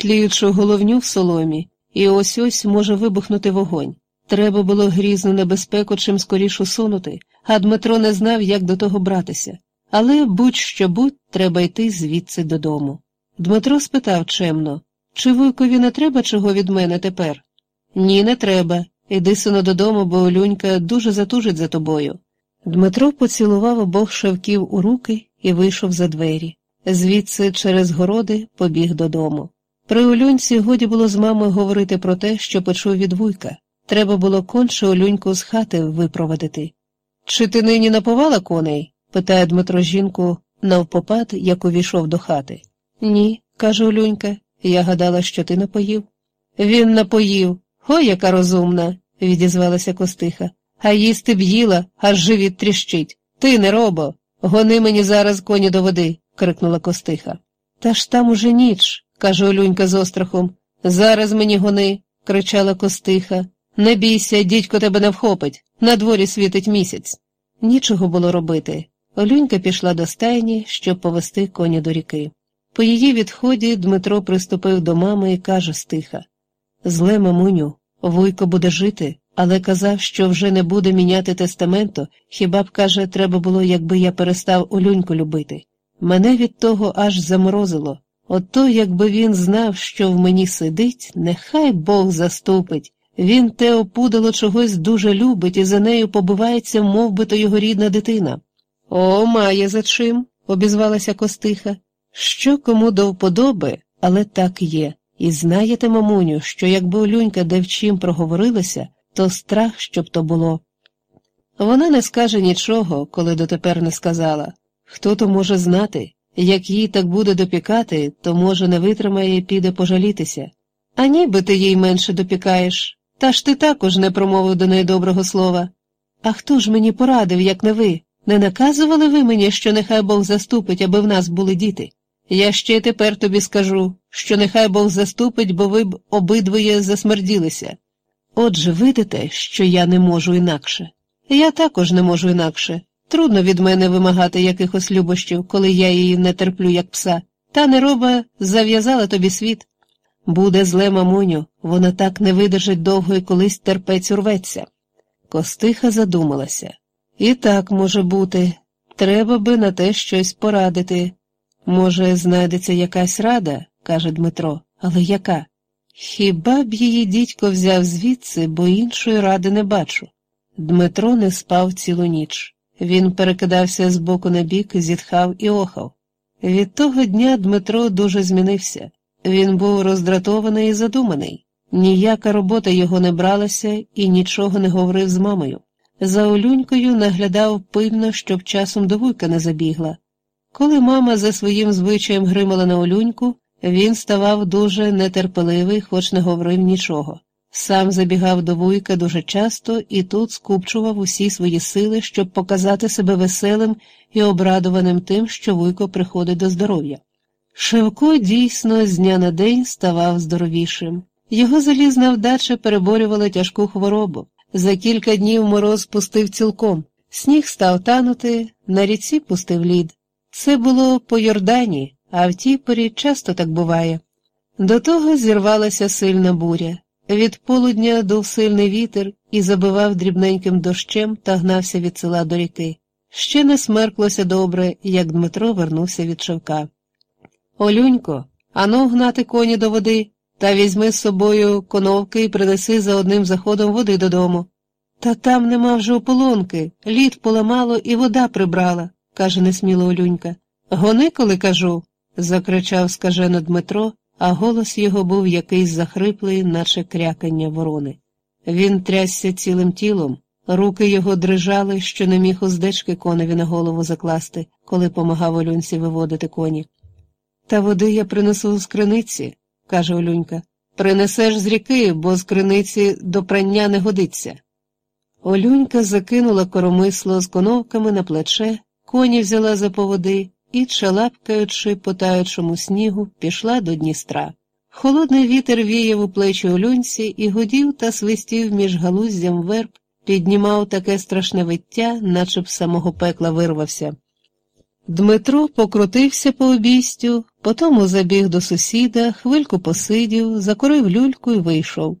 тліючу головню в соломі, і ось ось може вибухнути вогонь. Треба було грізну небезпеку чим скоріш усунути, а Дмитро не знав, як до того братися. Але будь-що будь, треба йти звідси додому. Дмитро спитав чемно чи вуйкові не треба чого від мене тепер? Ні, не треба. Іди сино додому, бо Олюнька дуже затужить за тобою. Дмитро поцілував обох шавків у руки і вийшов за двері. Звідси через городи побіг додому. При Олюньці годі було з мамою говорити про те, що почув від вуйка. Треба було конче Олюньку з хати випровадити. Чи ти нині наповала коней? питає Дмитро жінку навпопад, як увійшов до хати. Ні, каже Олюнька, я гадала, що ти напоїв. Він напоїв. Ой, яка розумна, відізвалася Костиха. А їсти б їла, аж живіт тріщить. Ти не робо. Гони мені зараз коні до води, крикнула Костиха. Та ж там уже ніч, каже Олюнька з острахом. Зараз мені гони, кричала Костиха. Не бійся, дідько тебе не вхопить. На дворі світить місяць. Нічого було робити. Олюнька пішла до стайні, щоб повести коні до ріки. По її відході Дмитро приступив до мами і каже стиха Зле, мамуню, вуйко буде жити, але казав, що вже не буде міняти тестаменту, хіба б, каже, треба було, якби я перестав Олюньку любити. Мене від того аж заморозило. Ото, якби він знав, що в мені сидить, нехай Бог заступить. Він те опудало чогось дуже любить і за нею побивається, мов би то його рідна дитина. О, має за чим, обізвалася Костиха. Що кому до вподоби, але так є. І знаєте, мамуню, що якби Олюнька де в проговорилася, то страх, щоб то було. Вона не скаже нічого, коли дотепер не сказала. Хто то може знати, як їй так буде допікати, то, може, не витримає і піде пожалітися. А ніби ти їй менше допікаєш, та ж ти також не промовив до неї доброго слова. А хто ж мені порадив, як не ви? Не наказували ви мені, що нехай Бог заступить, аби в нас були діти? Я ще тепер тобі скажу, що нехай Бог заступить, бо ви б обидвоє засмерділися. Отже, видите, що я не можу інакше. Я також не можу інакше. Трудно від мене вимагати якихось любощів, коли я її не терплю, як пса. Та нероба зав'язала тобі світ. Буде зле, мамуню, вона так не видержить довго і колись терпець урветься. Костиха задумалася. І так може бути. Треба би на те щось порадити. Може, знайдеться якась рада, каже Дмитро, але яка? Хіба б її дідько взяв звідси, бо іншої ради не бачу. Дмитро не спав цілу ніч. Він перекидався з боку на бік, зітхав і охав. Від того дня Дмитро дуже змінився. Він був роздратований і задуманий. Ніяка робота його не бралася і нічого не говорив з мамою. За Олюнькою наглядав пильно, щоб часом до вуйка не забігла. Коли мама за своїм звичаєм гримала на Олюньку, він ставав дуже нетерпеливий, хоч не говорив нічого. Сам забігав до вуйка дуже часто і тут скупчував усі свої сили, щоб показати себе веселим і обрадованим тим, що вуйко приходить до здоров'я. Шевко дійсно з дня на день ставав здоровішим. Його залізна вдача переборювала тяжку хворобу. За кілька днів мороз пустив цілком, сніг став танути, на ріці пустив лід. Це було по Йордані, а в тій порі часто так буває. До того зірвалася сильна буря. Від полудня дув сильний вітер і забивав дрібненьким дощем та гнався від села до ріки. Ще не смерклося добре, як Дмитро вернувся від шевка. Олюнько, ану гнати коні до води, та візьми з собою коновки і принеси за одним заходом води додому. Та там нема вже ополонки, лід поламало і вода прибрала, каже несміло Олюнька. Гони, коли кажу, закричав скажено Дмитро, а голос його був якийсь захриплий, наче крякання ворони. Він трясся цілим тілом, руки його дрижали, що не міг уздечки коневі на голову закласти, коли помагав Олюнці виводити коні. Та води я принесу з криниці, каже Олюнька. Принесеш з ріки, бо з криниці до прання не годиться. Олюнька закинула коромисло з коновками на плече, коні взяла за поводи і, чалапкаючи по таючому снігу, пішла до Дністра. Холодний вітер віяв у плечі Олюнці і гудів та свистів між галуздям верб, піднімав таке страшне виття, наче б самого пекла вирвався. Дмитро покрутився по обійстю, Потому забіг до сусіда, хвильку посидів, закурив люльку і вийшов.